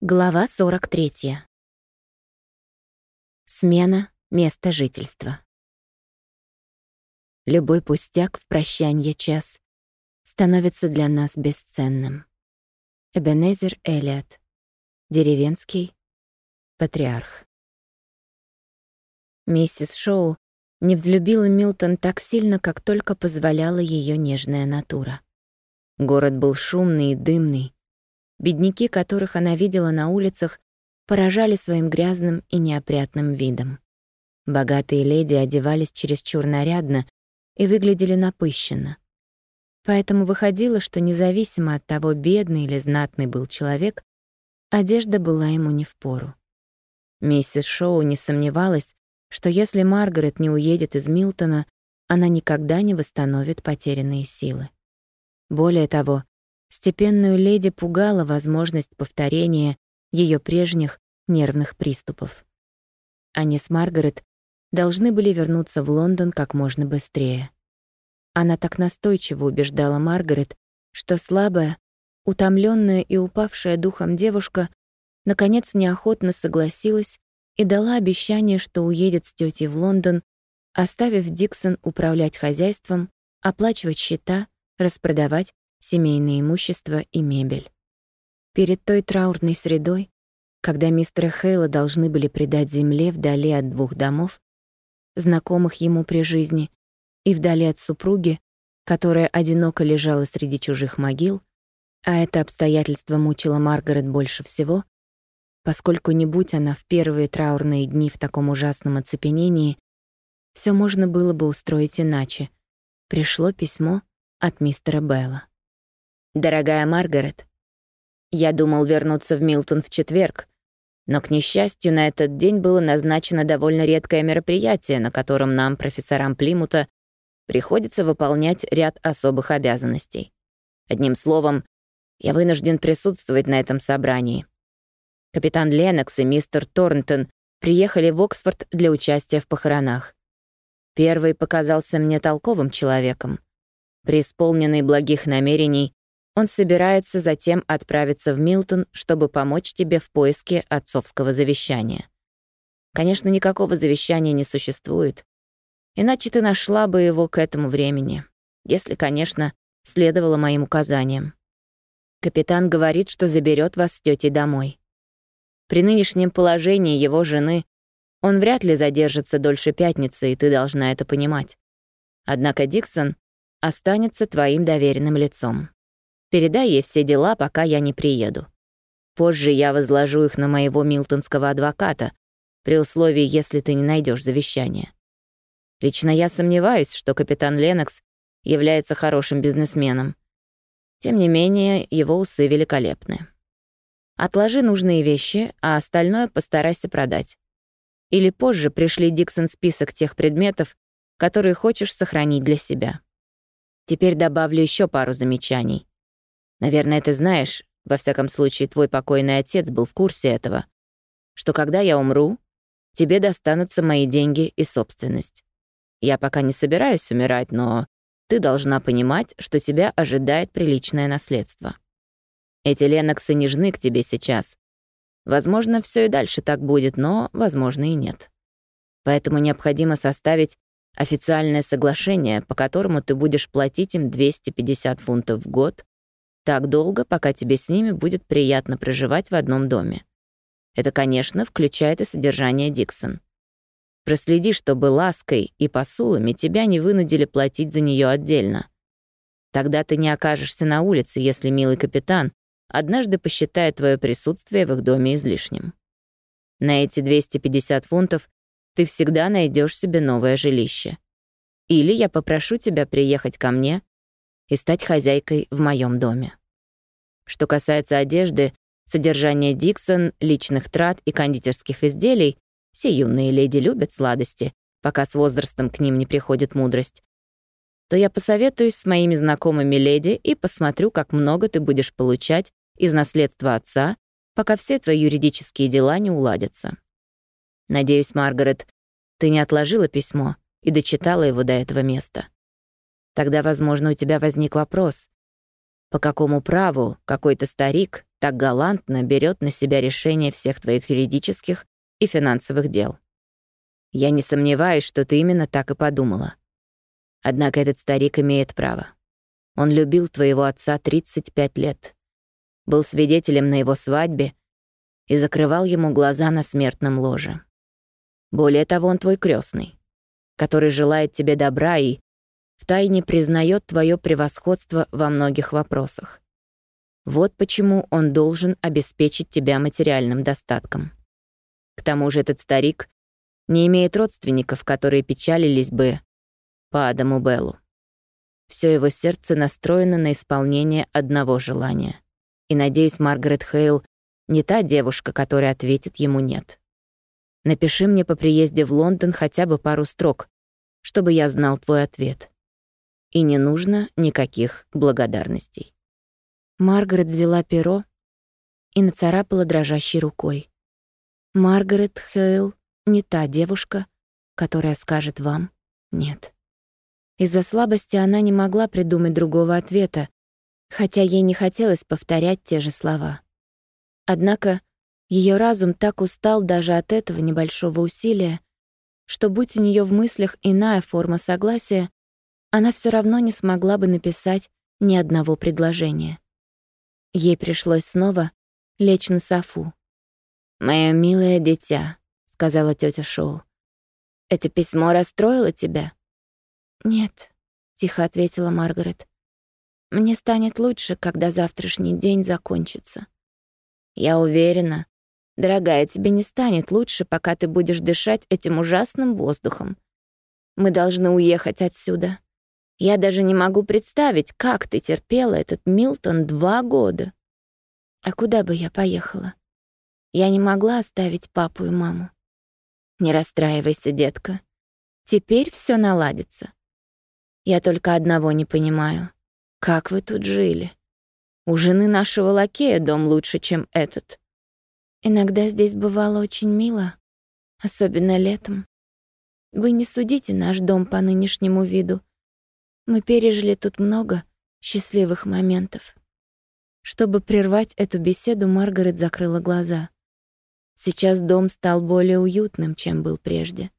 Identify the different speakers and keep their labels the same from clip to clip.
Speaker 1: Глава 43. Смена места жительства. Любой пустяк в прощанье час становится для нас бесценным. Эбенезер Элиот. Деревенский патриарх. Миссис Шоу не взлюбила Милтон так сильно, как только позволяла ее нежная натура. Город был шумный и дымный, Бедняки, которых она видела на улицах, поражали своим грязным и неопрятным видом. Богатые леди одевались чересчур нарядно и выглядели напыщенно. Поэтому выходило, что независимо от того, бедный или знатный был человек, одежда была ему не впору. Миссис Шоу не сомневалась, что если Маргарет не уедет из Милтона, она никогда не восстановит потерянные силы. Более того, Степенную леди пугала возможность повторения ее прежних нервных приступов. Они с Маргарет должны были вернуться в Лондон как можно быстрее. Она так настойчиво убеждала Маргарет, что слабая, утомленная и упавшая духом девушка наконец неохотно согласилась и дала обещание, что уедет с тетей в Лондон, оставив Диксон управлять хозяйством, оплачивать счета, распродавать семейное имущество и мебель. Перед той траурной средой, когда мистера Хейла должны были предать земле вдали от двух домов, знакомых ему при жизни, и вдали от супруги, которая одиноко лежала среди чужих могил, а это обстоятельство мучило Маргарет больше всего, поскольку не будь она в первые траурные дни в таком ужасном оцепенении, все можно было бы устроить иначе. Пришло письмо от мистера Белла. «Дорогая Маргарет, я думал вернуться в Милтон в четверг, но, к несчастью, на этот день было назначено довольно редкое мероприятие, на котором нам, профессорам Плимута, приходится выполнять ряд особых обязанностей. Одним словом, я вынужден присутствовать на этом собрании. Капитан Ленокс и мистер Торнтон приехали в Оксфорд для участия в похоронах. Первый показался мне толковым человеком. Преисполненный благих намерений, он собирается затем отправиться в Милтон, чтобы помочь тебе в поиске отцовского завещания. Конечно, никакого завещания не существует. Иначе ты нашла бы его к этому времени. Если, конечно, следовало моим указаниям. Капитан говорит, что заберет вас с тетей домой. При нынешнем положении его жены он вряд ли задержится дольше пятницы, и ты должна это понимать. Однако Диксон останется твоим доверенным лицом. Передай ей все дела, пока я не приеду. Позже я возложу их на моего милтонского адвоката, при условии, если ты не найдешь завещание. Лично я сомневаюсь, что капитан Ленокс является хорошим бизнесменом. Тем не менее, его усы великолепны. Отложи нужные вещи, а остальное постарайся продать. Или позже пришли Диксон список тех предметов, которые хочешь сохранить для себя. Теперь добавлю еще пару замечаний. Наверное, ты знаешь, во всяком случае, твой покойный отец был в курсе этого, что когда я умру, тебе достанутся мои деньги и собственность. Я пока не собираюсь умирать, но ты должна понимать, что тебя ожидает приличное наследство. Эти Леноксы нежны к тебе сейчас. Возможно, все и дальше так будет, но, возможно, и нет. Поэтому необходимо составить официальное соглашение, по которому ты будешь платить им 250 фунтов в год так долго, пока тебе с ними будет приятно проживать в одном доме. Это, конечно, включает и содержание Диксон. Проследи, чтобы лаской и посулами тебя не вынудили платить за нее отдельно. Тогда ты не окажешься на улице, если милый капитан однажды посчитает твое присутствие в их доме излишним. На эти 250 фунтов ты всегда найдешь себе новое жилище. Или я попрошу тебя приехать ко мне и стать хозяйкой в моем доме. Что касается одежды, содержания Диксон, личных трат и кондитерских изделий, все юные леди любят сладости, пока с возрастом к ним не приходит мудрость, то я посоветуюсь с моими знакомыми леди и посмотрю, как много ты будешь получать из наследства отца, пока все твои юридические дела не уладятся. Надеюсь, Маргарет, ты не отложила письмо и дочитала его до этого места. Тогда, возможно, у тебя возник вопрос, По какому праву какой-то старик так галантно берет на себя решение всех твоих юридических и финансовых дел? Я не сомневаюсь, что ты именно так и подумала. Однако этот старик имеет право. Он любил твоего отца 35 лет, был свидетелем на его свадьбе и закрывал ему глаза на смертном ложе. Более того, он твой крестный, который желает тебе добра и втайне признает твое превосходство во многих вопросах. Вот почему он должен обеспечить тебя материальным достатком. К тому же этот старик не имеет родственников, которые печалились бы по Адаму Беллу. Все его сердце настроено на исполнение одного желания. И, надеюсь, Маргарет Хейл не та девушка, которая ответит ему «нет». Напиши мне по приезде в Лондон хотя бы пару строк, чтобы я знал твой ответ. И не нужно никаких благодарностей. Маргарет взяла перо и нацарапала дрожащей рукой. Маргарет Хейл не та девушка, которая скажет вам «нет». Из-за слабости она не могла придумать другого ответа, хотя ей не хотелось повторять те же слова. Однако ее разум так устал даже от этого небольшого усилия, что будь у нее в мыслях иная форма согласия, она все равно не смогла бы написать ни одного предложения. Ей пришлось снова лечь на софу. «Моё милое дитя», — сказала тетя Шоу, — «это письмо расстроило тебя?» «Нет», — тихо ответила Маргарет. «Мне станет лучше, когда завтрашний день закончится». «Я уверена, дорогая, тебе не станет лучше, пока ты будешь дышать этим ужасным воздухом. Мы должны уехать отсюда. Я даже не могу представить, как ты терпела этот Милтон два года. А куда бы я поехала? Я не могла оставить папу и маму. Не расстраивайся, детка. Теперь все наладится. Я только одного не понимаю. Как вы тут жили? У жены нашего лакея дом лучше, чем этот. Иногда здесь бывало очень мило, особенно летом. Вы не судите наш дом по нынешнему виду. Мы пережили тут много счастливых моментов. Чтобы прервать эту беседу, Маргарет закрыла глаза. Сейчас дом стал более уютным, чем был прежде.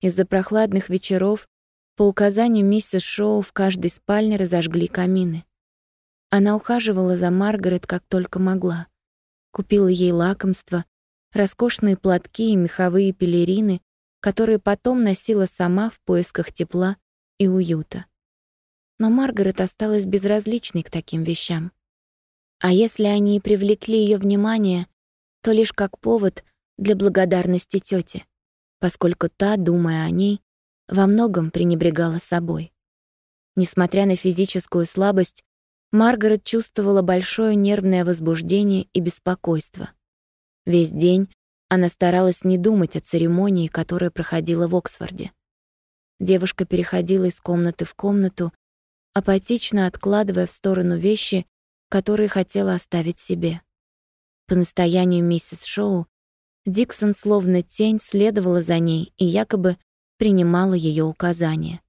Speaker 1: Из-за прохладных вечеров по указанию миссис Шоу в каждой спальне разожгли камины. Она ухаживала за Маргарет как только могла. Купила ей лакомства, роскошные платки и меховые пелерины, которые потом носила сама в поисках тепла и уюта. Но Маргарет осталась безразличной к таким вещам. А если они и привлекли ее внимание, то лишь как повод для благодарности тете, поскольку та, думая о ней, во многом пренебрегала собой. Несмотря на физическую слабость, Маргарет чувствовала большое нервное возбуждение и беспокойство. Весь день она старалась не думать о церемонии, которая проходила в Оксфорде. Девушка переходила из комнаты в комнату, апатично откладывая в сторону вещи, которые хотела оставить себе. По настоянию миссис Шоу, Диксон словно тень следовала за ней и якобы принимала ее указания.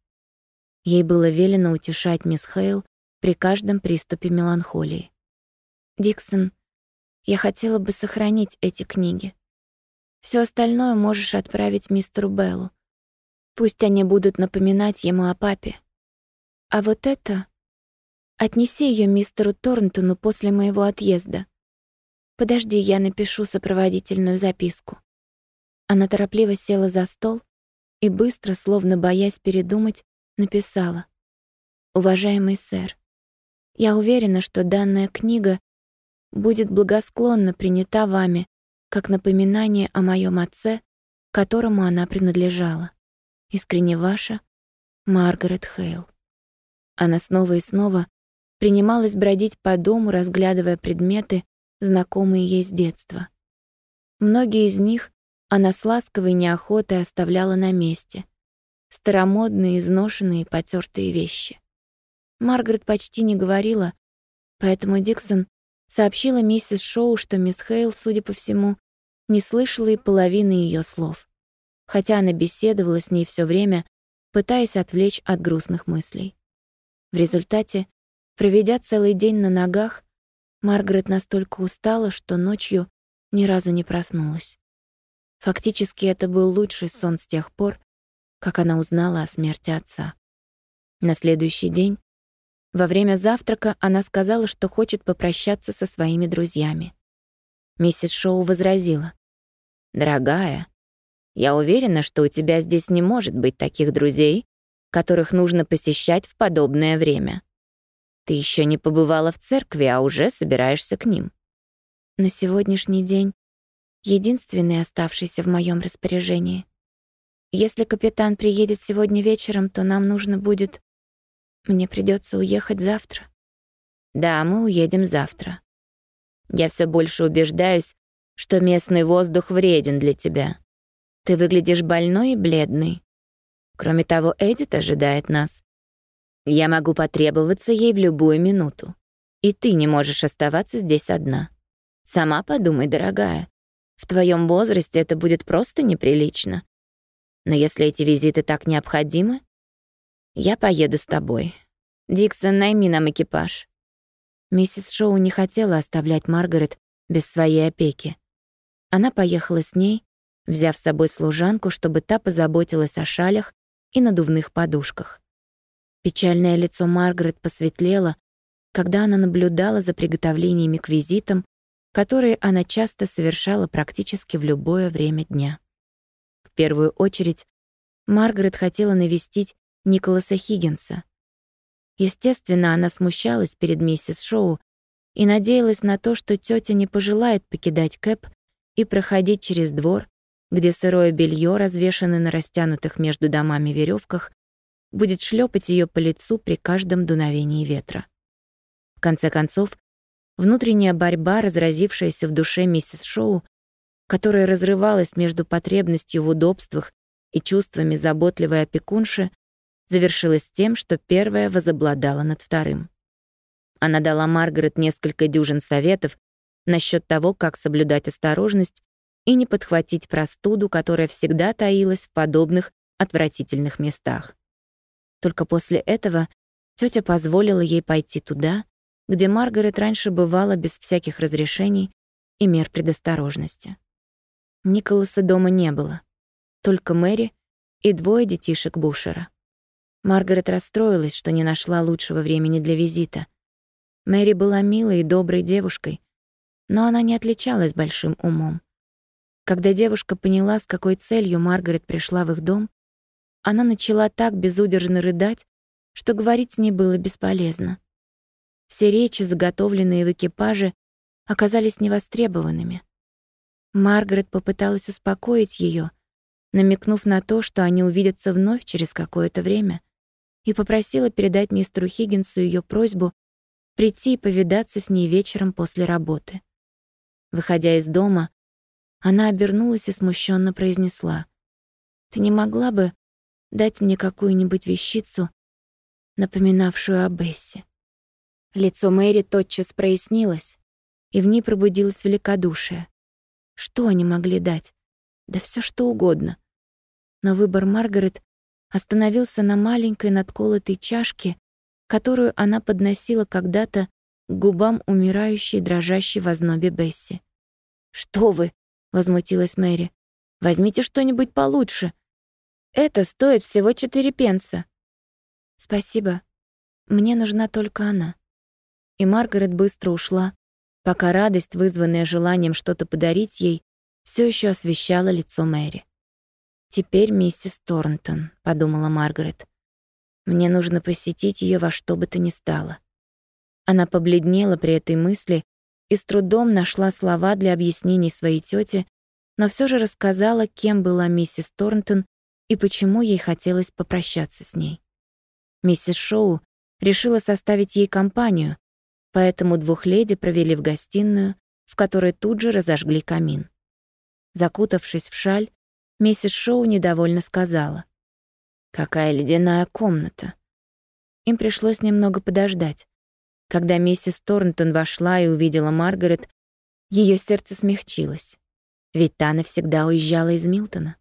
Speaker 1: Ей было велено утешать мисс Хейл при каждом приступе меланхолии. «Диксон, я хотела бы сохранить эти книги. Все остальное можешь отправить мистеру Беллу. Пусть они будут напоминать ему о папе. А вот это... Отнеси ее мистеру Торнтону после моего отъезда. Подожди, я напишу сопроводительную записку». Она торопливо села за стол и быстро, словно боясь передумать, написала. «Уважаемый сэр, я уверена, что данная книга будет благосклонно принята вами как напоминание о моем отце, которому она принадлежала. Искренне ваша, Маргарет Хейл». Она снова и снова принималась бродить по дому, разглядывая предметы, знакомые ей с детства. Многие из них она с ласковой неохотой оставляла на месте. Старомодные, изношенные, потертые вещи. Маргарет почти не говорила, поэтому Диксон сообщила миссис Шоу, что мисс Хейл, судя по всему, не слышала и половины ее слов, хотя она беседовала с ней все время, пытаясь отвлечь от грустных мыслей. В результате Проведя целый день на ногах, Маргарет настолько устала, что ночью ни разу не проснулась. Фактически это был лучший сон с тех пор, как она узнала о смерти отца. На следующий день, во время завтрака, она сказала, что хочет попрощаться со своими друзьями. Миссис Шоу возразила. «Дорогая, я уверена, что у тебя здесь не может быть таких друзей, которых нужно посещать в подобное время. Ты еще не побывала в церкви, а уже собираешься к ним. На сегодняшний день единственный оставшийся в моем распоряжении. Если капитан приедет сегодня вечером, то нам нужно будет... Мне придется уехать завтра. Да, мы уедем завтра. Я все больше убеждаюсь, что местный воздух вреден для тебя. Ты выглядишь больной и бледный. Кроме того, Эдит ожидает нас. Я могу потребоваться ей в любую минуту. И ты не можешь оставаться здесь одна. Сама подумай, дорогая. В твоем возрасте это будет просто неприлично. Но если эти визиты так необходимы, я поеду с тобой. Диксон, найми нам экипаж. Миссис Шоу не хотела оставлять Маргарет без своей опеки. Она поехала с ней, взяв с собой служанку, чтобы та позаботилась о шалях и надувных подушках. Печальное лицо Маргарет посветлело, когда она наблюдала за приготовлениями к визитам, которые она часто совершала практически в любое время дня. В первую очередь, Маргарет хотела навестить Николаса Хиггинса. Естественно, она смущалась перед миссис Шоу и надеялась на то, что тетя не пожелает покидать Кэп и проходить через двор, где сырое белье, развешанное на растянутых между домами веревках, будет шлепать ее по лицу при каждом дуновении ветра. В конце концов, внутренняя борьба, разразившаяся в душе миссис Шоу, которая разрывалась между потребностью в удобствах и чувствами заботливой опекунши, завершилась тем, что первая возобладала над вторым. Она дала Маргарет несколько дюжин советов насчет того, как соблюдать осторожность и не подхватить простуду, которая всегда таилась в подобных отвратительных местах. Только после этого тетя позволила ей пойти туда, где Маргарет раньше бывала без всяких разрешений и мер предосторожности. Николаса дома не было, только Мэри и двое детишек Бушера. Маргарет расстроилась, что не нашла лучшего времени для визита. Мэри была милой и доброй девушкой, но она не отличалась большим умом. Когда девушка поняла, с какой целью Маргарет пришла в их дом, она начала так безудержно рыдать, что говорить с ней было бесполезно. Все речи, заготовленные в экипаже, оказались невостребованными. Маргарет попыталась успокоить ее, намекнув на то, что они увидятся вновь через какое-то время, и попросила передать мистеру Хиггинсу ее просьбу прийти и повидаться с ней вечером после работы. Выходя из дома, она обернулась и смущенно произнесла. «Ты не могла бы дать мне какую-нибудь вещицу, напоминавшую о Бессе?» Лицо Мэри тотчас прояснилось, и в ней пробудилось великодушие. Что они могли дать? Да все что угодно. Но выбор Маргарет остановился на маленькой надколотой чашке, которую она подносила когда-то к губам умирающей, дрожащей в ознобе Бесси. «Что вы!» — возмутилась Мэри. «Возьмите что-нибудь получше. Это стоит всего четыре пенса». «Спасибо. Мне нужна только она». И Маргарет быстро ушла, пока радость, вызванная желанием что-то подарить ей, все еще освещала лицо Мэри. «Теперь миссис Торнтон», — подумала Маргарет. «Мне нужно посетить ее во что бы то ни стало». Она побледнела при этой мысли и с трудом нашла слова для объяснений своей тете, но все же рассказала, кем была миссис Торнтон и почему ей хотелось попрощаться с ней. Миссис Шоу решила составить ей компанию, поэтому двух леди провели в гостиную, в которой тут же разожгли камин. Закутавшись в шаль, миссис Шоу недовольно сказала. «Какая ледяная комната!» Им пришлось немного подождать. Когда миссис Торнтон вошла и увидела Маргарет, ее сердце смягчилось. Ведь та навсегда уезжала из Милтона.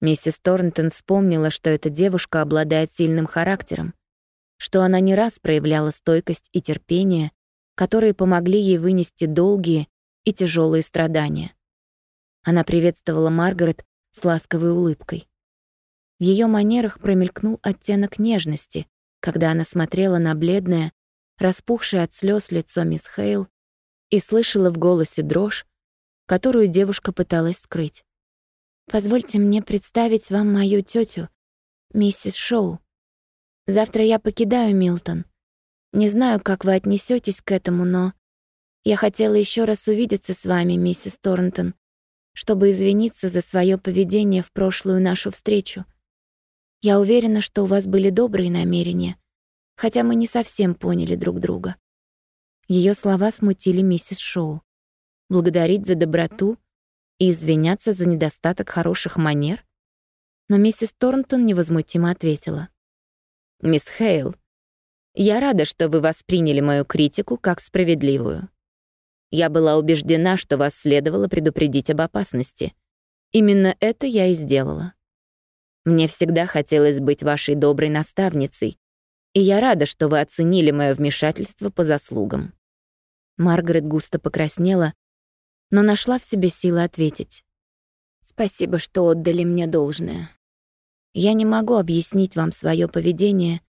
Speaker 1: Миссис Торнтон вспомнила, что эта девушка обладает сильным характером. что она не раз проявляла стойкость и терпение, которые помогли ей вынести долгие и тяжелые страдания. Она приветствовала Маргарет с ласковой улыбкой. В ее манерах промелькнул оттенок нежности, когда она смотрела на бледное, распухшее от слез лицо мисс Хейл и слышала в голосе дрожь, которую девушка пыталась скрыть. «Позвольте мне представить вам мою тетю, миссис Шоу. Завтра я покидаю Милтон. Не знаю, как вы отнесетесь к этому, но я хотела еще раз увидеться с вами, миссис Торнтон, чтобы извиниться за свое поведение в прошлую нашу встречу. Я уверена, что у вас были добрые намерения, хотя мы не совсем поняли друг друга. Ее слова смутили миссис Шоу. Благодарить за доброту и извиняться за недостаток хороших манер? Но миссис Торнтон невозмутимо ответила. «Мисс Хейл, я рада, что вы восприняли мою критику как справедливую. Я была убеждена, что вас следовало предупредить об опасности. Именно это я и сделала. Мне всегда хотелось быть вашей доброй наставницей, и я рада, что вы оценили мое вмешательство по заслугам». Маргарет густо покраснела, но нашла в себе силы ответить. «Спасибо, что отдали мне должное. Я не могу объяснить вам свое поведение,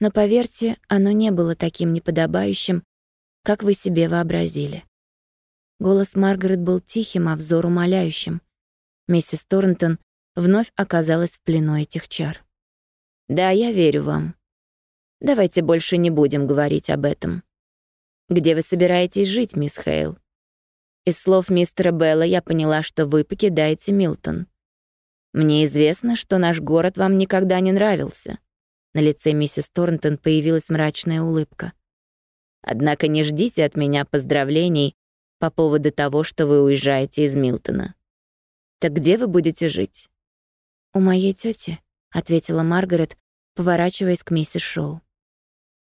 Speaker 1: но, поверьте, оно не было таким неподобающим, как вы себе вообразили». Голос Маргарет был тихим, а взор умоляющим. Миссис Торнтон вновь оказалась в плену этих чар. «Да, я верю вам. Давайте больше не будем говорить об этом. Где вы собираетесь жить, мисс Хейл?» Из слов мистера Белла я поняла, что вы покидаете Милтон. Мне известно, что наш город вам никогда не нравился. На лице миссис Торнтон появилась мрачная улыбка. Однако не ждите от меня поздравлений по поводу того, что вы уезжаете из Милтона. Так где вы будете жить? «У моей тети, ответила Маргарет, поворачиваясь к миссис Шоу.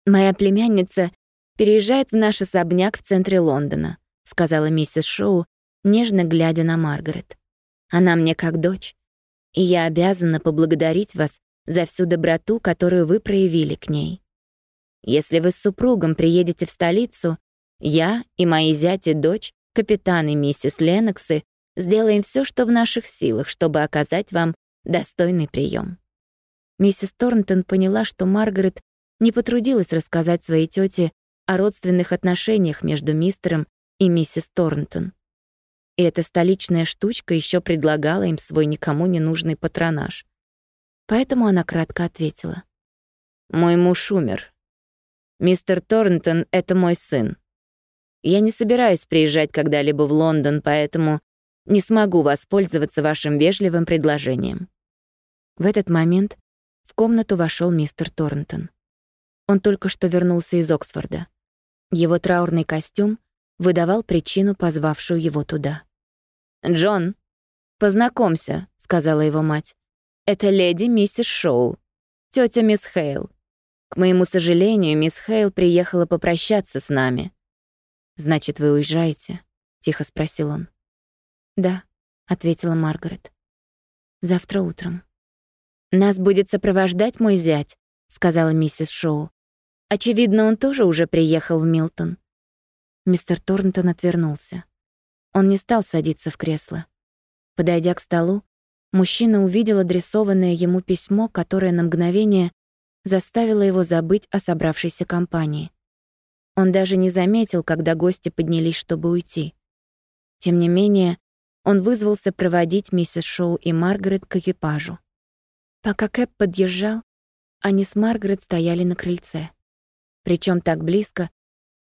Speaker 1: «Моя племянница переезжает в наш особняк в центре Лондона», сказала миссис Шоу, нежно глядя на Маргарет. «Она мне как дочь, и я обязана поблагодарить вас за всю доброту, которую вы проявили к ней. Если вы с супругом приедете в столицу, я и мои зять и дочь, капитан и миссис Леноксы, сделаем все, что в наших силах, чтобы оказать вам достойный прием. Миссис Торнтон поняла, что Маргарет не потрудилась рассказать своей тете о родственных отношениях между мистером и миссис Торнтон. И эта столичная штучка еще предлагала им свой никому не нужный патронаж. Поэтому она кратко ответила. «Мой муж умер. Мистер Торнтон — это мой сын. Я не собираюсь приезжать когда-либо в Лондон, поэтому не смогу воспользоваться вашим вежливым предложением. В этот момент в комнату вошел мистер Торнтон. Он только что вернулся из Оксфорда. Его траурный костюм выдавал причину, позвавшую его туда. «Джон, познакомься», — сказала его мать. «Это леди миссис Шоу, тетя мисс Хейл. К моему сожалению, мисс Хейл приехала попрощаться с нами». «Значит, вы уезжаете?» — тихо спросил он. «Да», — ответила Маргарет. «Завтра утром». «Нас будет сопровождать мой зять», — сказала миссис Шоу. «Очевидно, он тоже уже приехал в Милтон». Мистер Торнтон отвернулся. Он не стал садиться в кресло. Подойдя к столу, мужчина увидел адресованное ему письмо, которое на мгновение заставило его забыть о собравшейся компании. Он даже не заметил, когда гости поднялись, чтобы уйти. Тем не менее, он вызвался проводить миссис Шоу и Маргарет к экипажу. Пока Кэп подъезжал, они с Маргарет стояли на крыльце. Причем так близко,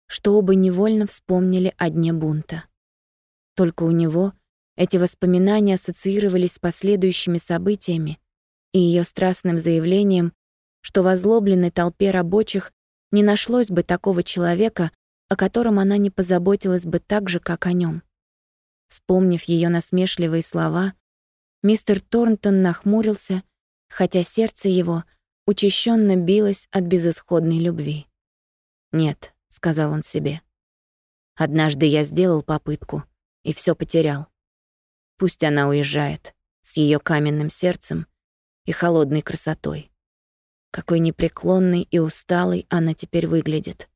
Speaker 1: что оба невольно вспомнили о дне бунта. Только у него эти воспоминания ассоциировались с последующими событиями и ее страстным заявлением, что в озлобленной толпе рабочих не нашлось бы такого человека, о котором она не позаботилась бы так же, как о нем. Вспомнив ее насмешливые слова, мистер Торнтон нахмурился хотя сердце его учащенно билось от безысходной любви. «Нет», — сказал он себе. «Однажды я сделал попытку и все потерял. Пусть она уезжает с ее каменным сердцем и холодной красотой. Какой непреклонной и усталой она теперь выглядит.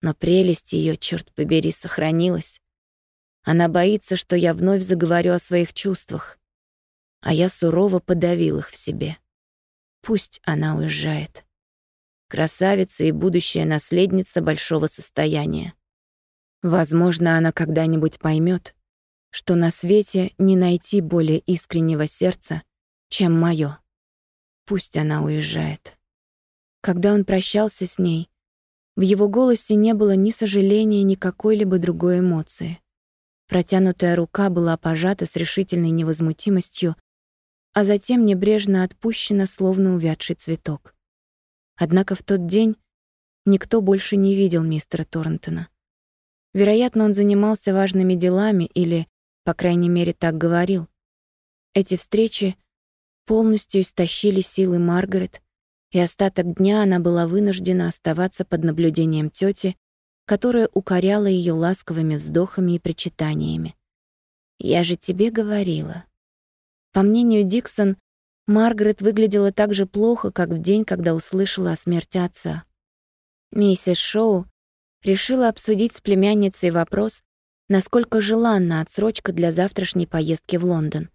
Speaker 1: Но прелесть ее, черт побери, сохранилась. Она боится, что я вновь заговорю о своих чувствах, а я сурово подавил их в себе. Пусть она уезжает. Красавица и будущая наследница большого состояния. Возможно, она когда-нибудь поймет, что на свете не найти более искреннего сердца, чем моё. Пусть она уезжает. Когда он прощался с ней, в его голосе не было ни сожаления, ни какой-либо другой эмоции. Протянутая рука была пожата с решительной невозмутимостью, а затем небрежно отпущена, словно увядший цветок. Однако в тот день никто больше не видел мистера Торнтона. Вероятно, он занимался важными делами или, по крайней мере, так говорил. Эти встречи полностью истощили силы Маргарет, и остаток дня она была вынуждена оставаться под наблюдением тёти, которая укоряла её ласковыми вздохами и причитаниями. «Я же тебе говорила». По мнению Диксон, Маргарет выглядела так же плохо, как в день, когда услышала о смерти отца. Миссис Шоу решила обсудить с племянницей вопрос, насколько желанна отсрочка для завтрашней поездки в Лондон.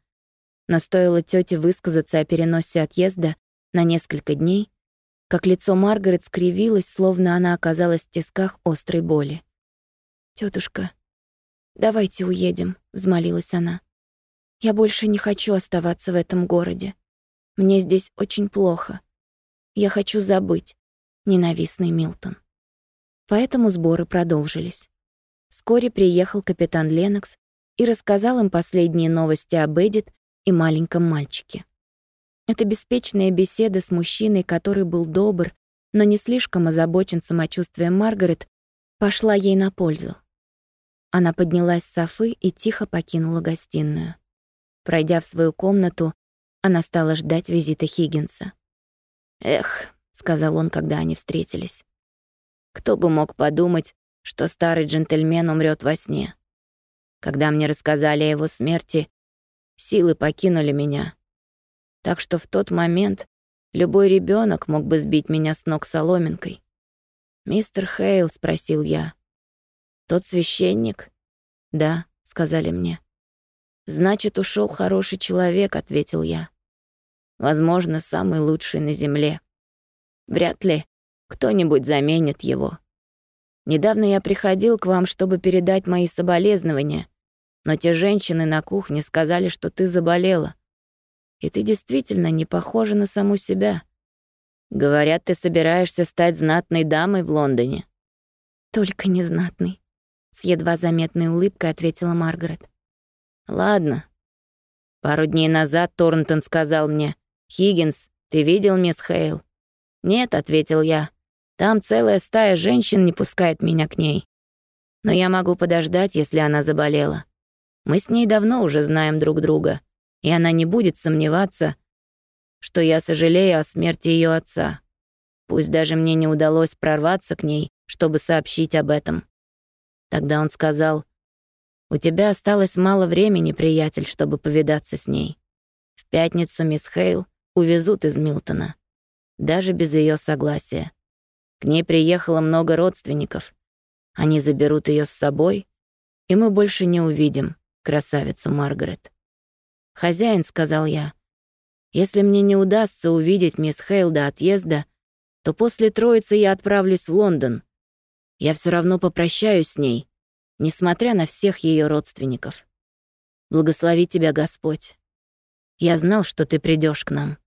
Speaker 1: Но стоило тете высказаться о переносе отъезда на несколько дней, как лицо Маргарет скривилось, словно она оказалась в тисках острой боли. Тетушка, давайте уедем», — взмолилась она. «Я больше не хочу оставаться в этом городе. Мне здесь очень плохо. Я хочу забыть ненавистный Милтон». Поэтому сборы продолжились. Вскоре приехал капитан Ленокс и рассказал им последние новости об Эдит и маленьком мальчике. Эта беспечная беседа с мужчиной, который был добр, но не слишком озабочен самочувствием Маргарет, пошла ей на пользу. Она поднялась с софы и тихо покинула гостиную. Пройдя в свою комнату, она стала ждать визита Хиггинса. «Эх», — сказал он, когда они встретились, кто бы мог подумать, что старый джентльмен умрет во сне. Когда мне рассказали о его смерти, силы покинули меня. Так что в тот момент любой ребенок мог бы сбить меня с ног соломинкой. «Мистер Хейл», — спросил я. «Тот священник?» «Да», — сказали мне. «Значит, ушел хороший человек», — ответил я. «Возможно, самый лучший на земле. Вряд ли кто-нибудь заменит его. Недавно я приходил к вам, чтобы передать мои соболезнования, но те женщины на кухне сказали, что ты заболела. И ты действительно не похожа на саму себя. Говорят, ты собираешься стать знатной дамой в Лондоне. Только не знатной, с едва заметной улыбкой ответила Маргарет. Ладно. Пару дней назад Торнтон сказал мне, «Хиггинс, ты видел мисс Хейл?» «Нет», — ответил я. Там целая стая женщин не пускает меня к ней. Но я могу подождать, если она заболела. Мы с ней давно уже знаем друг друга, и она не будет сомневаться, что я сожалею о смерти ее отца. Пусть даже мне не удалось прорваться к ней, чтобы сообщить об этом. Тогда он сказал, «У тебя осталось мало времени, приятель, чтобы повидаться с ней. В пятницу мисс Хейл увезут из Милтона, даже без ее согласия. К ней приехало много родственников. Они заберут ее с собой, и мы больше не увидим красавицу Маргарет. «Хозяин», — сказал я, — «если мне не удастся увидеть мисс Хейл до отъезда, то после Троицы я отправлюсь в Лондон. Я все равно попрощаюсь с ней, несмотря на всех ее родственников. Благослови тебя Господь. Я знал, что ты придешь к нам.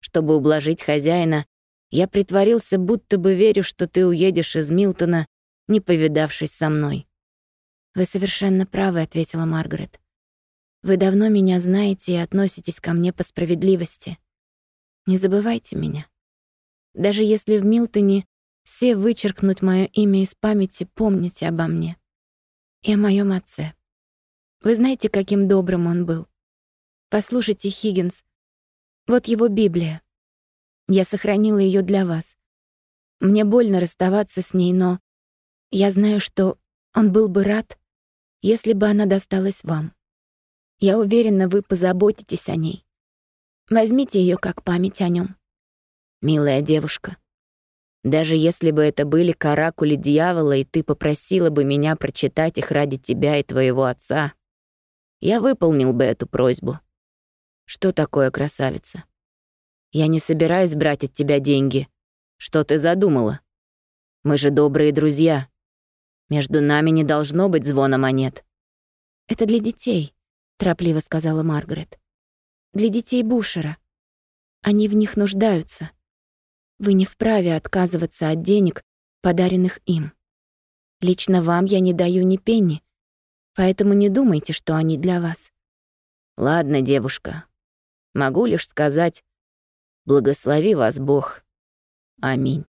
Speaker 1: Чтобы ублажить хозяина, я притворился, будто бы верю, что ты уедешь из Милтона, не повидавшись со мной. «Вы совершенно правы», — ответила Маргарет. «Вы давно меня знаете и относитесь ко мне по справедливости. Не забывайте меня. Даже если в Милтоне все вычеркнут мое имя из памяти, помните обо мне. И о моем отце. Вы знаете, каким добрым он был. Послушайте, Хиггинс, вот его Библия. Я сохранила ее для вас. Мне больно расставаться с ней, но я знаю, что он был бы рад, если бы она досталась вам. Я уверена, вы позаботитесь о ней. Возьмите ее как память о нем. Милая девушка, даже если бы это были каракули дьявола, и ты попросила бы меня прочитать их ради тебя и твоего отца, я выполнил бы эту просьбу. Что такое, красавица? Я не собираюсь брать от тебя деньги. Что ты задумала? Мы же добрые друзья. Между нами не должно быть звона монет. Это для детей, торопливо сказала Маргарет. Для детей Бушера. Они в них нуждаются. Вы не вправе отказываться от денег, подаренных им. Лично вам я не даю ни пенни, поэтому не думайте, что они для вас. Ладно, девушка. Могу лишь сказать, благослови вас Бог. Аминь.